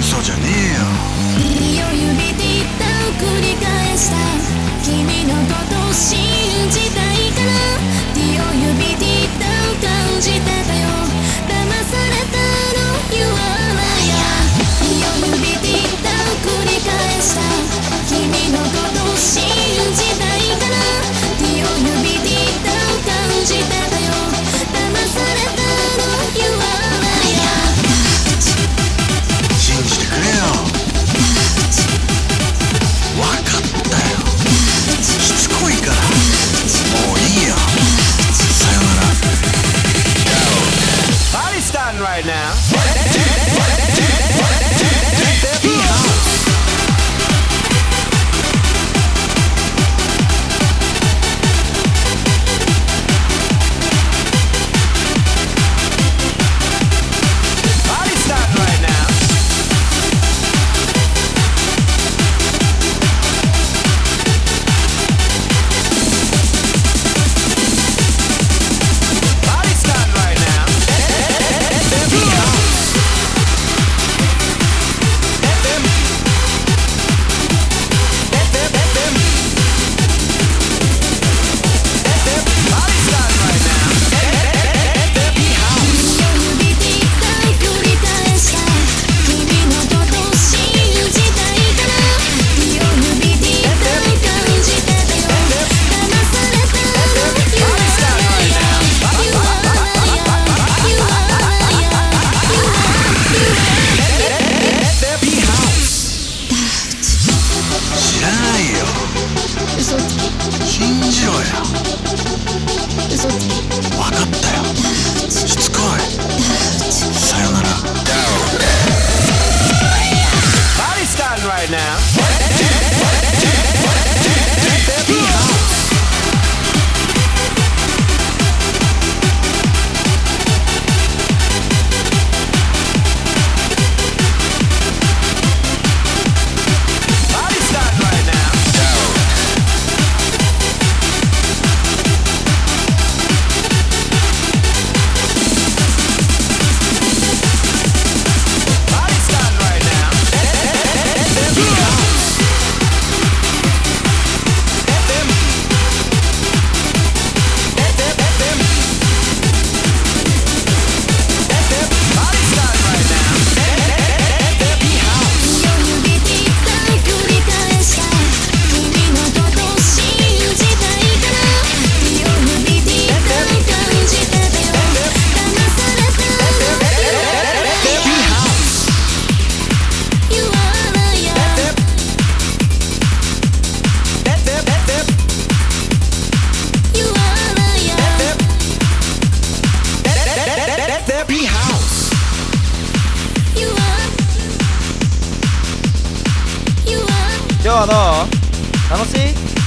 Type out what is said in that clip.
嘘じゃねえよ。を指で言った繰り返した。君のことを信じ right now. よ嘘つき分かったよ。しつこい。さよなら。Body starting right now. はな楽しい？